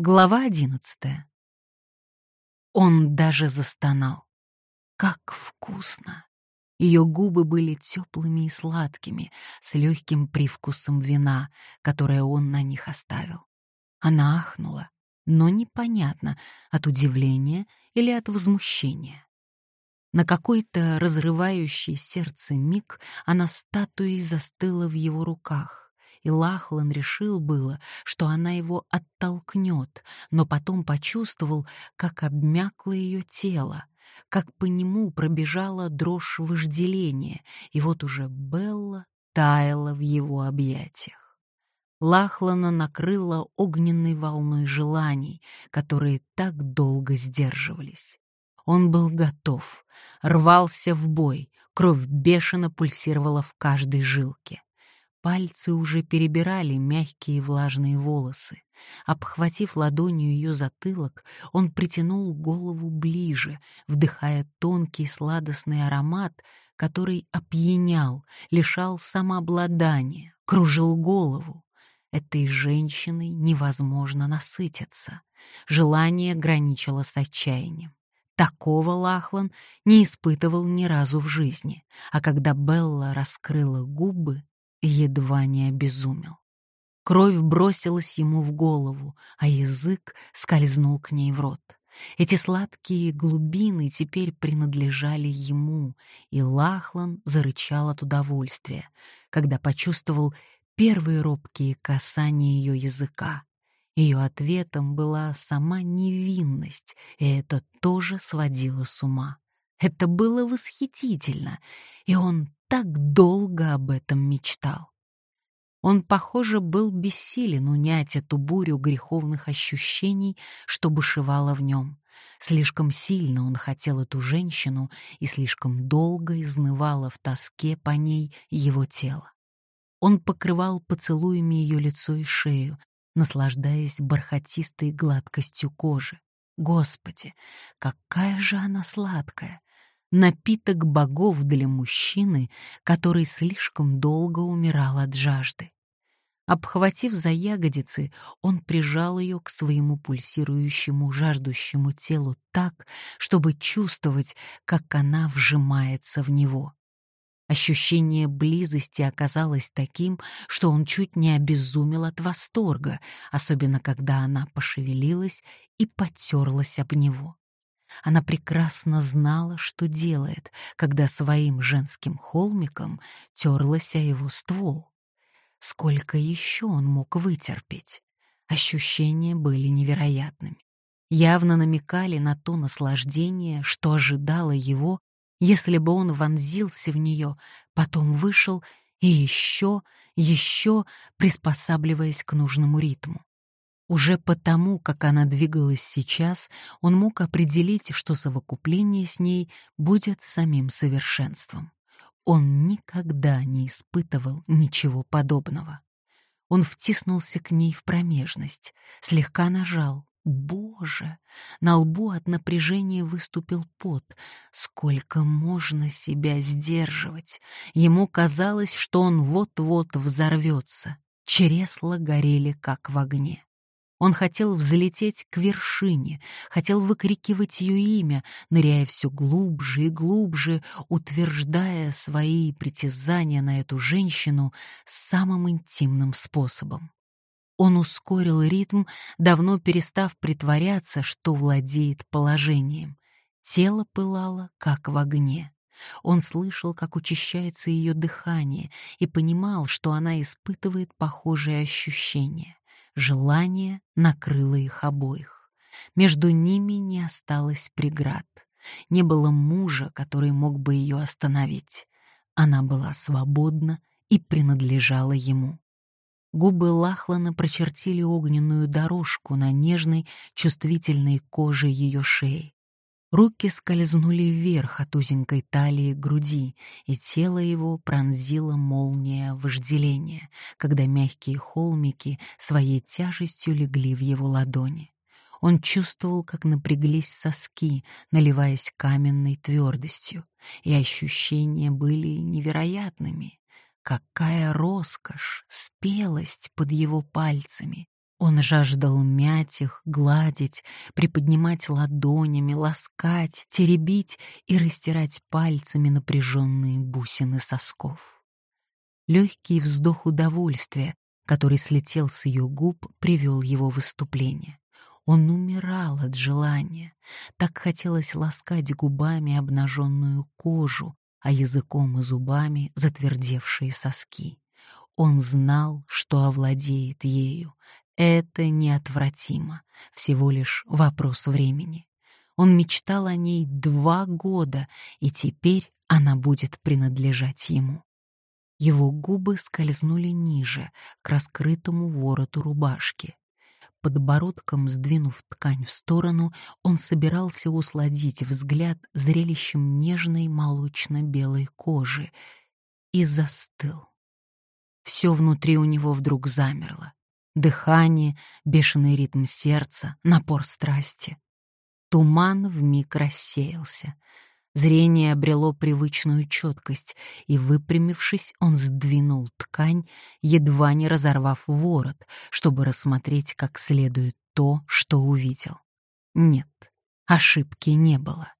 Глава одиннадцатая. Он даже застонал. Как вкусно! Ее губы были теплыми и сладкими, с легким привкусом вина, которое он на них оставил. Она ахнула, но непонятно, от удивления или от возмущения. На какой-то разрывающий сердце миг она статуей застыла в его руках и Лахлан решил было, что она его оттолкнет, но потом почувствовал, как обмякло ее тело, как по нему пробежала дрожь вожделения, и вот уже Белла таяла в его объятиях. Лахлана накрыла огненной волной желаний, которые так долго сдерживались. Он был готов, рвался в бой, кровь бешено пульсировала в каждой жилке. Пальцы уже перебирали мягкие влажные волосы. Обхватив ладонью ее затылок, он притянул голову ближе, вдыхая тонкий сладостный аромат, который опьянял, лишал самообладания, кружил голову. Этой женщиной невозможно насытиться. Желание граничило с отчаянием. Такого Лахлан не испытывал ни разу в жизни, а когда Белла раскрыла губы, едва не обезумел. Кровь бросилась ему в голову, а язык скользнул к ней в рот. Эти сладкие глубины теперь принадлежали ему, и Лахлан зарычал от удовольствия, когда почувствовал первые робкие касания ее языка. Ее ответом была сама невинность, и это тоже сводило с ума. Это было восхитительно, и он так долго об этом мечтал. Он, похоже, был бессилен унять эту бурю греховных ощущений, что бушевало в нем. Слишком сильно он хотел эту женщину и слишком долго изнывало в тоске по ней его тело. Он покрывал поцелуями ее лицо и шею, наслаждаясь бархатистой гладкостью кожи. Господи, какая же она сладкая! Напиток богов для мужчины, который слишком долго умирал от жажды. Обхватив за ягодицы, он прижал ее к своему пульсирующему, жаждущему телу так, чтобы чувствовать, как она вжимается в него. Ощущение близости оказалось таким, что он чуть не обезумел от восторга, особенно когда она пошевелилась и потерлась об него. Она прекрасно знала, что делает, когда своим женским холмиком терлась о его ствол. Сколько еще он мог вытерпеть? Ощущения были невероятными. Явно намекали на то наслаждение, что ожидало его, если бы он вонзился в нее, потом вышел и еще, еще приспосабливаясь к нужному ритму. Уже потому, как она двигалась сейчас, он мог определить, что совокупление с ней будет самим совершенством. Он никогда не испытывал ничего подобного. Он втиснулся к ней в промежность, слегка нажал. Боже! На лбу от напряжения выступил пот. Сколько можно себя сдерживать? Ему казалось, что он вот-вот взорвется. Чресла горели, как в огне. Он хотел взлететь к вершине, хотел выкрикивать ее имя, ныряя все глубже и глубже, утверждая свои притязания на эту женщину самым интимным способом. Он ускорил ритм, давно перестав притворяться, что владеет положением. Тело пылало, как в огне. Он слышал, как учащается ее дыхание, и понимал, что она испытывает похожие ощущения. Желание накрыло их обоих. Между ними не осталось преград. Не было мужа, который мог бы ее остановить. Она была свободна и принадлежала ему. Губы Лахлана прочертили огненную дорожку на нежной, чувствительной коже ее шеи. Руки скользнули вверх от узенькой талии к груди, и тело его пронзило молния вожделения, когда мягкие холмики своей тяжестью легли в его ладони. Он чувствовал, как напряглись соски, наливаясь каменной твердостью, и ощущения были невероятными. Какая роскошь, спелость под его пальцами! Он жаждал мять их, гладить, приподнимать ладонями, ласкать, теребить и растирать пальцами напряженные бусины сосков. Легкий вздох удовольствия, который слетел с ее губ, привел его в выступление. Он умирал от желания. Так хотелось ласкать губами обнаженную кожу, а языком и зубами затвердевшие соски. Он знал, что овладеет ею. Это неотвратимо, всего лишь вопрос времени. Он мечтал о ней два года, и теперь она будет принадлежать ему. Его губы скользнули ниже, к раскрытому вороту рубашки. Подбородком сдвинув ткань в сторону, он собирался усладить взгляд зрелищем нежной молочно-белой кожи и застыл. Все внутри у него вдруг замерло дыхание, бешеный ритм сердца, напор страсти. Туман вмиг рассеялся. Зрение обрело привычную четкость, и, выпрямившись, он сдвинул ткань, едва не разорвав ворот, чтобы рассмотреть как следует то, что увидел. Нет, ошибки не было.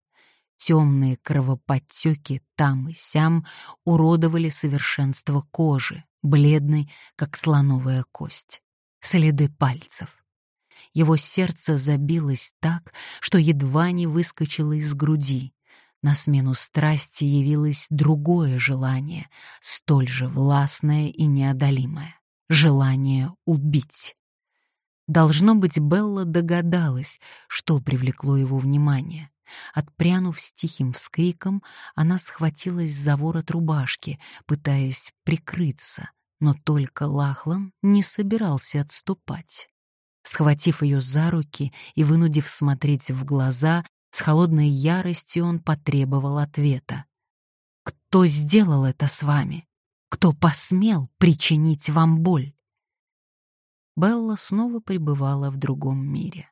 Темные кровоподтеки там и сям уродовали совершенство кожи, бледной, как слоновая кость следы пальцев. Его сердце забилось так, что едва не выскочило из груди. На смену страсти явилось другое желание, столь же властное и неодолимое — желание убить. Должно быть, Белла догадалась, что привлекло его внимание. Отпрянув с тихим вскриком, она схватилась за ворот рубашки, пытаясь прикрыться, но только Лахлан не собирался отступать. Схватив ее за руки и вынудив смотреть в глаза, с холодной яростью он потребовал ответа. «Кто сделал это с вами? Кто посмел причинить вам боль?» Белла снова пребывала в другом мире.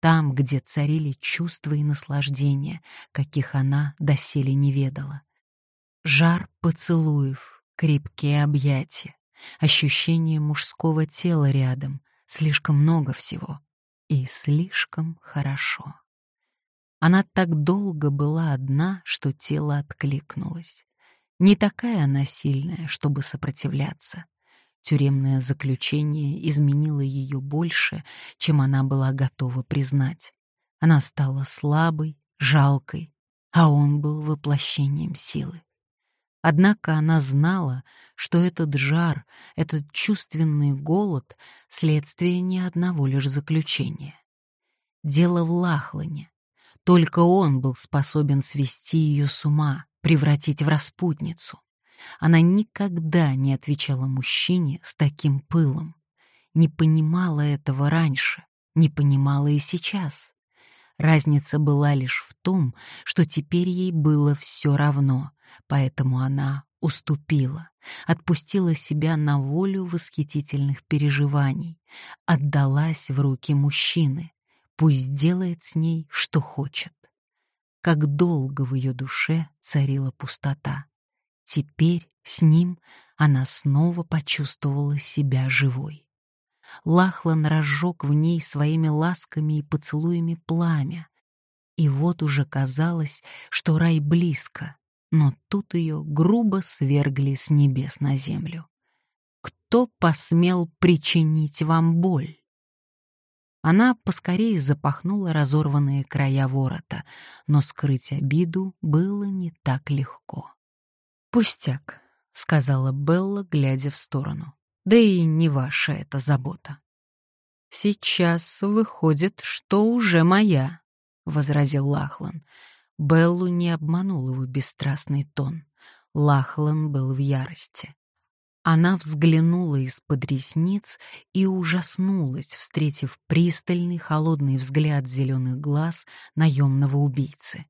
Там, где царили чувства и наслаждения, каких она доселе не ведала. Жар поцелуев, крепкие объятия, ощущение мужского тела рядом, слишком много всего и слишком хорошо. Она так долго была одна, что тело откликнулось. Не такая она сильная, чтобы сопротивляться. Тюремное заключение изменило ее больше, чем она была готова признать. Она стала слабой, жалкой, а он был воплощением силы. Однако она знала, что этот жар, этот чувственный голод — следствие не одного лишь заключения. Дело в Лахлане. Только он был способен свести ее с ума, превратить в распутницу. Она никогда не отвечала мужчине с таким пылом. Не понимала этого раньше, не понимала и сейчас. Разница была лишь в том, что теперь ей было все равно, поэтому она уступила, отпустила себя на волю восхитительных переживаний, отдалась в руки мужчины, пусть делает с ней, что хочет. Как долго в ее душе царила пустота. Теперь с ним она снова почувствовала себя живой. Лахлан разжег в ней своими ласками и поцелуями пламя. И вот уже казалось, что рай близко, но тут ее грубо свергли с небес на землю. Кто посмел причинить вам боль? Она поскорее запахнула разорванные края ворота, но скрыть обиду было не так легко. «Пустяк», — сказала Белла, глядя в сторону. Да и не ваша это забота. Сейчас выходит, что уже моя, возразил Лахлан. Беллу не обманул его бесстрастный тон. Лахлан был в ярости. Она взглянула из-под ресниц и ужаснулась, встретив пристальный холодный взгляд зеленых глаз наемного убийцы.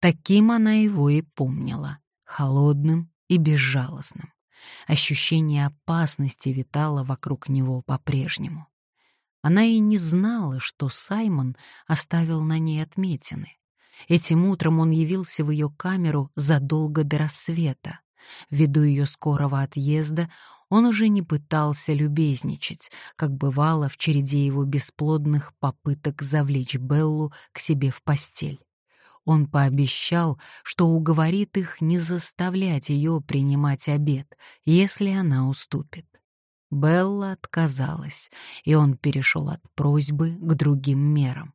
Таким она его и помнила, холодным и безжалостным. Ощущение опасности витало вокруг него по-прежнему. Она и не знала, что Саймон оставил на ней отметины. Этим утром он явился в ее камеру задолго до рассвета. Ввиду ее скорого отъезда Он уже не пытался любезничать, как бывало в череде его бесплодных попыток завлечь Беллу к себе в постель. Он пообещал, что уговорит их не заставлять ее принимать обед, если она уступит. Белла отказалась, и он перешел от просьбы к другим мерам.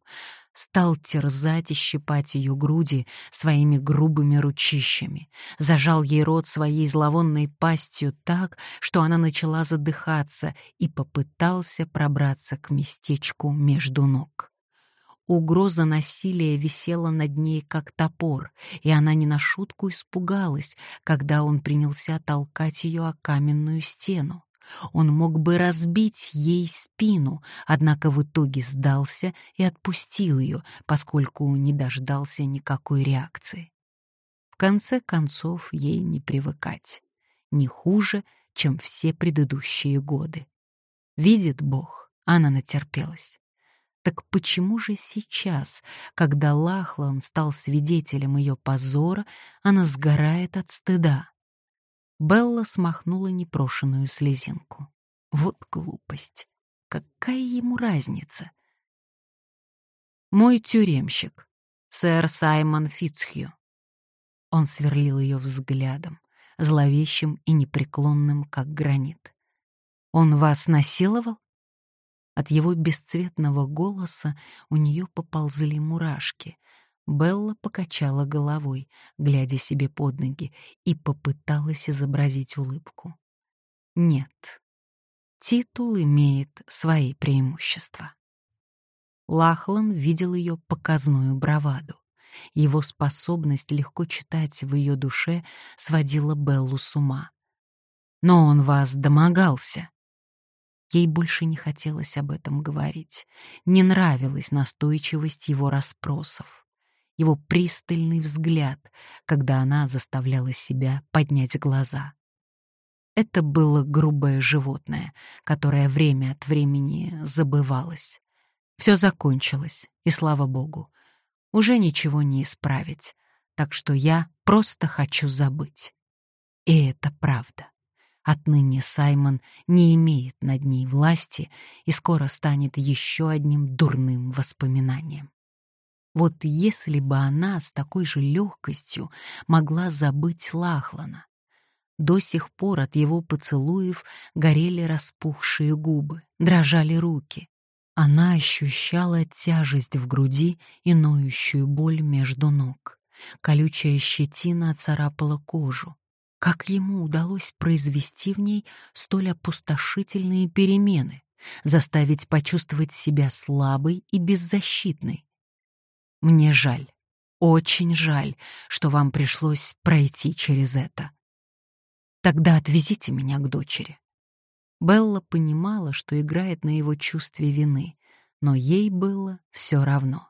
Стал терзать и щипать ее груди своими грубыми ручищами, зажал ей рот своей зловонной пастью так, что она начала задыхаться, и попытался пробраться к местечку между ног. Угроза насилия висела над ней, как топор, и она не на шутку испугалась, когда он принялся толкать ее о каменную стену. Он мог бы разбить ей спину, однако в итоге сдался и отпустил ее, поскольку не дождался никакой реакции. В конце концов, ей не привыкать. Не хуже, чем все предыдущие годы. Видит Бог, она натерпелась. Так почему же сейчас, когда Лахлан стал свидетелем ее позора, она сгорает от стыда? Белла смахнула непрошенную слезинку. Вот глупость. Какая ему разница? Мой тюремщик, сэр Саймон Фицхью. Он сверлил ее взглядом, зловещим и непреклонным, как гранит. Он вас насиловал? От его бесцветного голоса у нее поползли мурашки. Белла покачала головой, глядя себе под ноги, и попыталась изобразить улыбку. Нет, титул имеет свои преимущества. Лахлан видел ее показную браваду. Его способность легко читать в ее душе сводила Беллу с ума. «Но он вас домогался», Ей больше не хотелось об этом говорить. Не нравилась настойчивость его расспросов. Его пристальный взгляд, когда она заставляла себя поднять глаза. Это было грубое животное, которое время от времени забывалось. Все закончилось, и слава богу. Уже ничего не исправить, так что я просто хочу забыть. И это правда. Отныне Саймон не имеет над ней власти и скоро станет еще одним дурным воспоминанием. Вот если бы она с такой же легкостью могла забыть Лахлана. До сих пор от его поцелуев горели распухшие губы, дрожали руки. Она ощущала тяжесть в груди и ноющую боль между ног. Колючая щетина царапала кожу. Как ему удалось произвести в ней столь опустошительные перемены, заставить почувствовать себя слабой и беззащитной? Мне жаль, очень жаль, что вам пришлось пройти через это. Тогда отвезите меня к дочери. Белла понимала, что играет на его чувстве вины, но ей было все равно.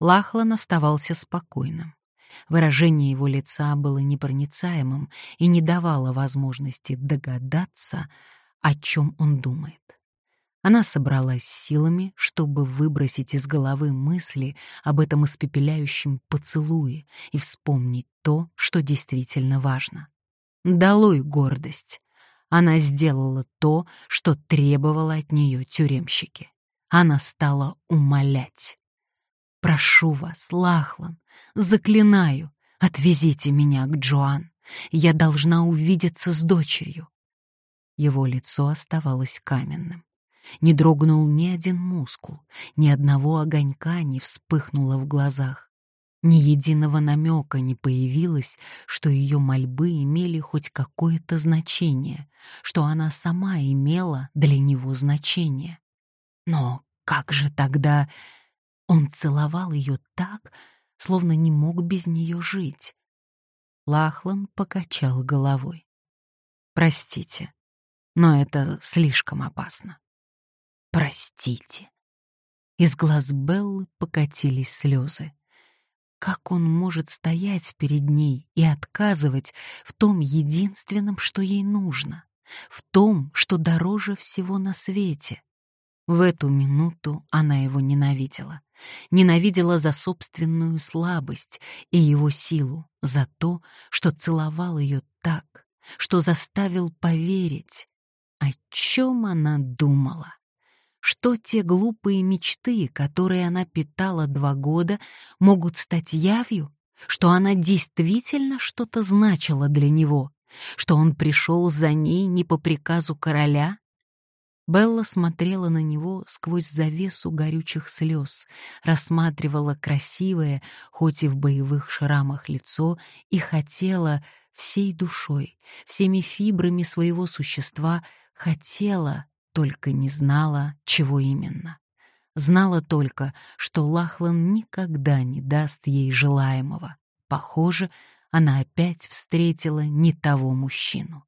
Лахлан оставался спокойным. Выражение его лица было непроницаемым и не давало возможности догадаться, о чем он думает. Она собралась силами, чтобы выбросить из головы мысли об этом испепеляющем поцелуе и вспомнить то, что действительно важно. Долой гордость. Она сделала то, что требовало от нее тюремщики. Она стала умолять. Прошу вас, Лахлан, заклинаю, отвезите меня к Джоан. Я должна увидеться с дочерью. Его лицо оставалось каменным. Не дрогнул ни один мускул, ни одного огонька не вспыхнуло в глазах. Ни единого намека не появилось, что ее мольбы имели хоть какое-то значение, что она сама имела для него значение. Но как же тогда он целовал ее так, словно не мог без нее жить. Лахлан покачал головой. «Простите, но это слишком опасно». «Простите». Из глаз Беллы покатились слезы. Как он может стоять перед ней и отказывать в том единственном, что ей нужно, в том, что дороже всего на свете? В эту минуту она его ненавидела. Ненавидела за собственную слабость и его силу, за то, что целовал ее так, что заставил поверить. О чем она думала? Что те глупые мечты, которые она питала два года, могут стать явью? Что она действительно что-то значила для него? Что он пришел за ней не по приказу короля? Белла смотрела на него сквозь завесу горючих слез, рассматривала красивое, хоть и в боевых шрамах лицо, и хотела всей душой, всеми фибрами своего существа, хотела, только не знала, чего именно. Знала только, что Лахлан никогда не даст ей желаемого. Похоже, она опять встретила не того мужчину.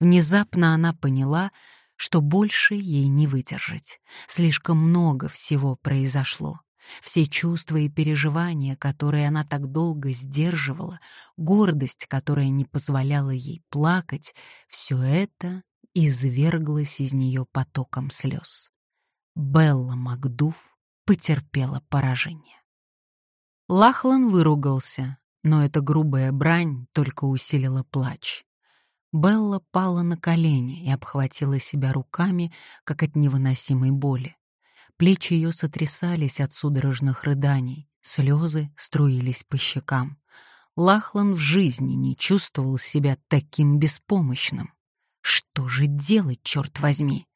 Внезапно она поняла, что больше ей не выдержать. Слишком много всего произошло. Все чувства и переживания, которые она так долго сдерживала, гордость, которая не позволяла ей плакать, все это изверглось из нее потоком слез. Белла Макдув потерпела поражение. Лахлан выругался, но эта грубая брань только усилила плач. Белла пала на колени и обхватила себя руками, как от невыносимой боли. Плечи ее сотрясались от судорожных рыданий, слезы струились по щекам. Лахлан в жизни не чувствовал себя таким беспомощным. Что же делать, черт возьми?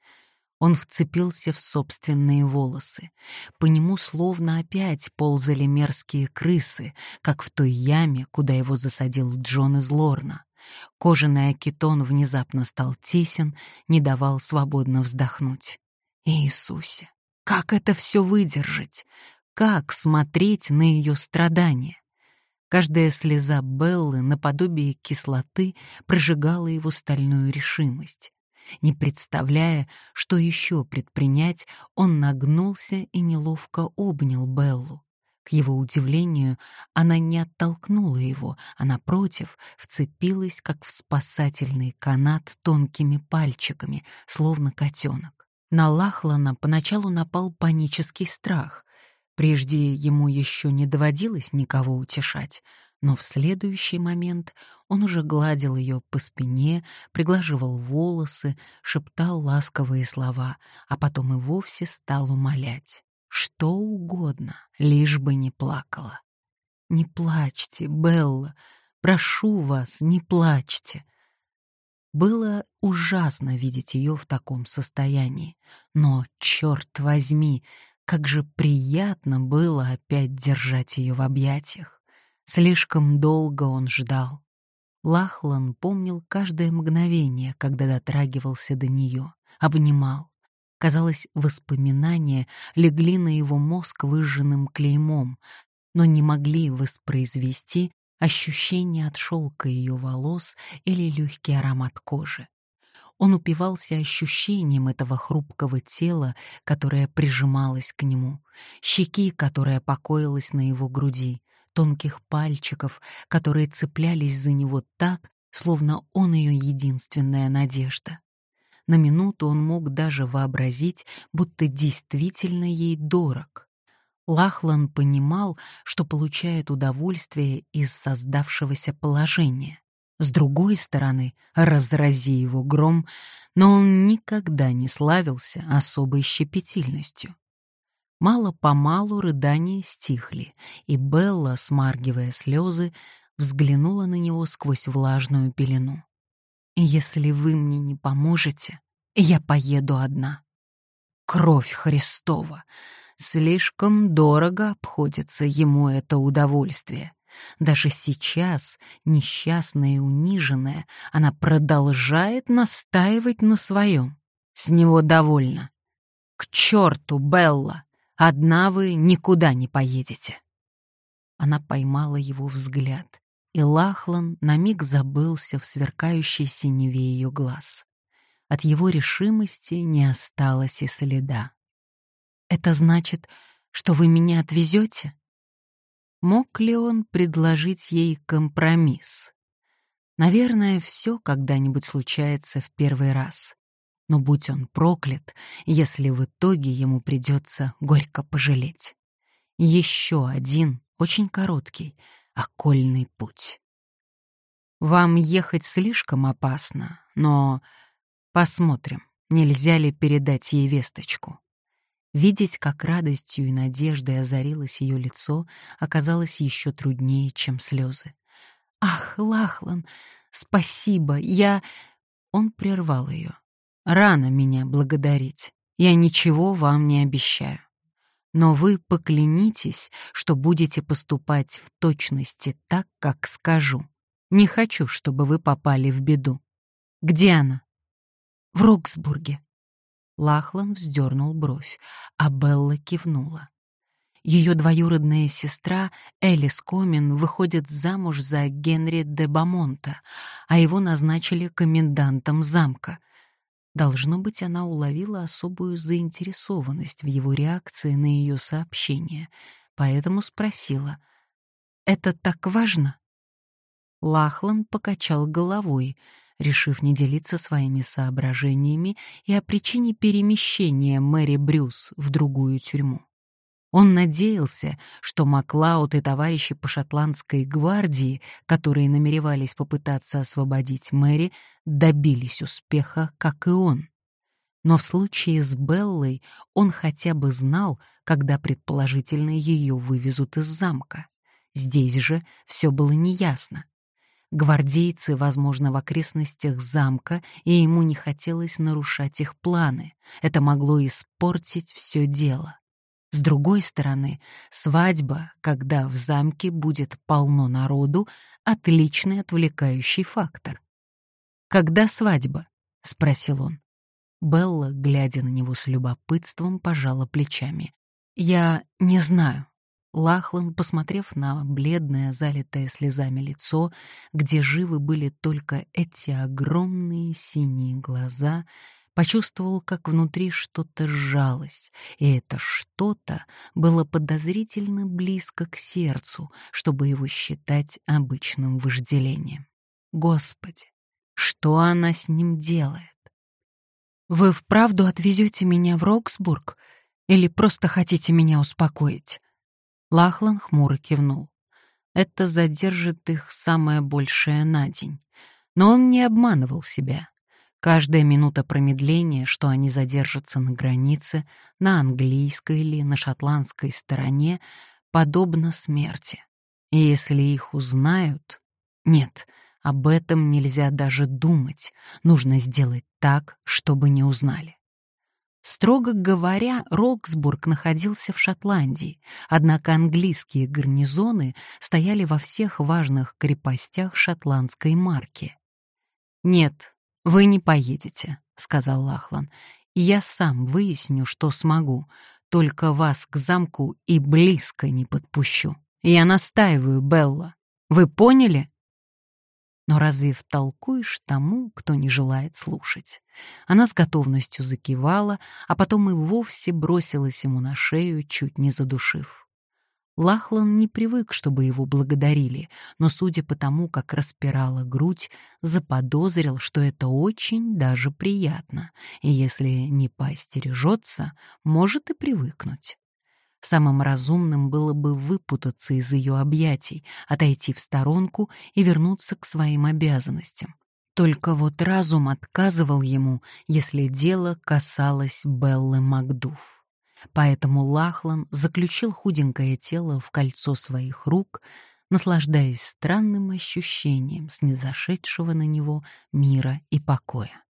Он вцепился в собственные волосы. По нему словно опять ползали мерзкие крысы, как в той яме, куда его засадил Джон из Лорна. Кожаный акетон внезапно стал тесен, не давал свободно вздохнуть. Иисусе, как это все выдержать? Как смотреть на ее страдания? Каждая слеза Беллы наподобие кислоты прожигала его стальную решимость. Не представляя, что еще предпринять, он нагнулся и неловко обнял Беллу. К его удивлению, она не оттолкнула его, а, напротив, вцепилась, как в спасательный канат, тонкими пальчиками, словно котенок. На Лахлана поначалу напал панический страх. Прежде ему еще не доводилось никого утешать, но в следующий момент он уже гладил ее по спине, приглаживал волосы, шептал ласковые слова, а потом и вовсе стал умолять. Что угодно, лишь бы не плакала. «Не плачьте, Белла, прошу вас, не плачьте». Было ужасно видеть ее в таком состоянии, но, черт возьми, как же приятно было опять держать ее в объятиях. Слишком долго он ждал. Лахлан помнил каждое мгновение, когда дотрагивался до нее, обнимал. Казалось, воспоминания легли на его мозг выжженным клеймом, но не могли воспроизвести ощущение от шелка ее волос или легкий аромат кожи. Он упивался ощущением этого хрупкого тела, которое прижималось к нему, щеки, которая покоилась на его груди, тонких пальчиков, которые цеплялись за него так, словно он ее единственная надежда. На минуту он мог даже вообразить, будто действительно ей дорог. Лахлан понимал, что получает удовольствие из создавшегося положения. С другой стороны, разрази его гром, но он никогда не славился особой щепетильностью. Мало-помалу рыдания стихли, и Белла, смаргивая слезы, взглянула на него сквозь влажную пелену. Если вы мне не поможете, я поеду одна. Кровь Христова. Слишком дорого обходится ему это удовольствие. Даже сейчас, несчастная и униженная, она продолжает настаивать на своем. С него довольно. К черту, Белла! Одна вы никуда не поедете. Она поймала его взгляд и Лахлан на миг забылся в сверкающей синеве ее глаз. От его решимости не осталось и следа. «Это значит, что вы меня отвезете?» Мог ли он предложить ей компромисс? Наверное, все когда-нибудь случается в первый раз. Но будь он проклят, если в итоге ему придется горько пожалеть. Еще один, очень короткий, окольный путь. Вам ехать слишком опасно, но посмотрим, нельзя ли передать ей весточку. Видеть, как радостью и надеждой озарилось ее лицо, оказалось еще труднее, чем слезы. «Ах, Лахлан, спасибо, я...» Он прервал ее. «Рано меня благодарить. Я ничего вам не обещаю. Но вы поклянитесь, что будете поступать в точности так, как скажу. Не хочу, чтобы вы попали в беду. Где она?» «В Роксбурге», Лахлан вздернул бровь, а Белла кивнула. Ее двоюродная сестра Элис Комин выходит замуж за Генри де Бамонта, а его назначили комендантом замка. Должно быть, она уловила особую заинтересованность в его реакции на ее сообщение, поэтому спросила, «Это так важно?» Лахлан покачал головой — решив не делиться своими соображениями и о причине перемещения Мэри Брюс в другую тюрьму. Он надеялся, что Маклауд и товарищи по шотландской гвардии, которые намеревались попытаться освободить Мэри, добились успеха, как и он. Но в случае с Беллой он хотя бы знал, когда предположительно ее вывезут из замка. Здесь же все было неясно. Гвардейцы, возможно, в окрестностях замка, и ему не хотелось нарушать их планы. Это могло испортить все дело. С другой стороны, свадьба, когда в замке будет полно народу, отличный отвлекающий фактор. «Когда свадьба?» — спросил он. Белла, глядя на него с любопытством, пожала плечами. «Я не знаю. Лахлан, посмотрев на бледное, залитое слезами лицо, где живы были только эти огромные синие глаза, почувствовал, как внутри что-то сжалось, и это что-то было подозрительно близко к сердцу, чтобы его считать обычным вожделением. Господи, что она с ним делает? «Вы вправду отвезете меня в Роксбург или просто хотите меня успокоить?» Лахлан хмуро кивнул. Это задержит их самое большее на день. Но он не обманывал себя. Каждая минута промедления, что они задержатся на границе, на английской или на шотландской стороне, подобна смерти. И если их узнают... Нет, об этом нельзя даже думать. Нужно сделать так, чтобы не узнали. Строго говоря, Роксбург находился в Шотландии, однако английские гарнизоны стояли во всех важных крепостях шотландской марки. «Нет, вы не поедете», — сказал Лахлан. «Я сам выясню, что смогу, только вас к замку и близко не подпущу. Я настаиваю, Белла. Вы поняли?» Но разве втолкуешь тому, кто не желает слушать? Она с готовностью закивала, а потом и вовсе бросилась ему на шею, чуть не задушив. Лахлан не привык, чтобы его благодарили, но, судя по тому, как распирала грудь, заподозрил, что это очень даже приятно, и если не поостережется, может и привыкнуть. Самым разумным было бы выпутаться из ее объятий, отойти в сторонку и вернуться к своим обязанностям. Только вот разум отказывал ему, если дело касалось Беллы Макдуф. Поэтому Лахлан заключил худенькое тело в кольцо своих рук, наслаждаясь странным ощущением снизошедшего на него мира и покоя.